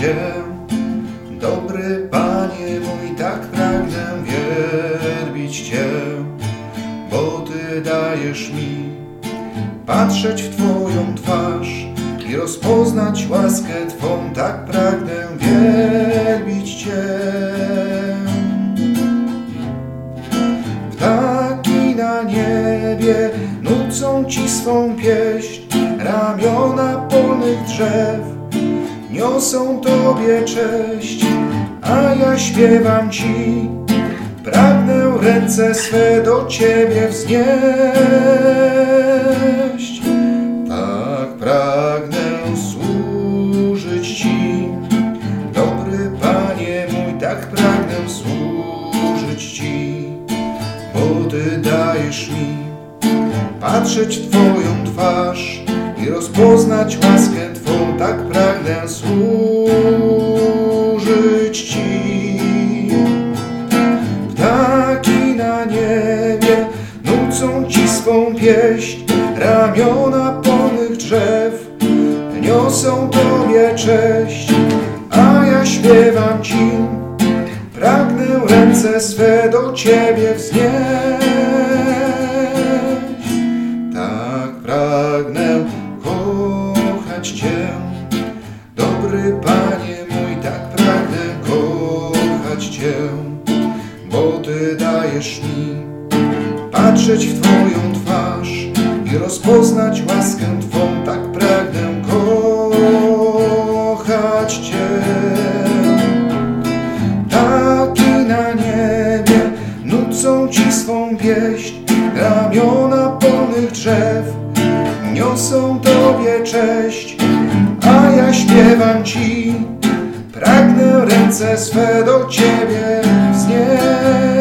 Cię, dobry Panie mój, tak pragnę wielbić Cię, bo Ty dajesz mi patrzeć w Twoją twarz i rozpoznać łaskę Twą, tak pragnę wielbić Cię. Ptaki na niebie nucą Ci swą pieśń, ramiona polnych drzew niosą Tobie cześć, a ja śpiewam Ci, pragnę ręce swe do Ciebie wznieść. Tak pragnę służyć Ci, dobry Panie mój, tak pragnę służyć Ci, bo Ty dajesz mi patrzeć w Twoją twarz i rozpoznać łaskę Twą, tak pragnę służyć Ci. Ptaki na niebie nucą Ci swą pieśń, ramiona polnych drzew niosą Tobie cześć, a ja śpiewam Ci, pragnę ręce swe do Ciebie wznieść. Kochać Cię, dobry Panie mój, tak pragnę kochać Cię, bo Ty dajesz mi patrzeć w Twoją twarz i rozpoznać łaskę Twą, tak pragnę kochać Cię. Taki na niebie nucą Ci swą pieśń, ramiona polnych cześć, a ja śpiewam Ci. Pragnę ręce swe do Ciebie wznieść.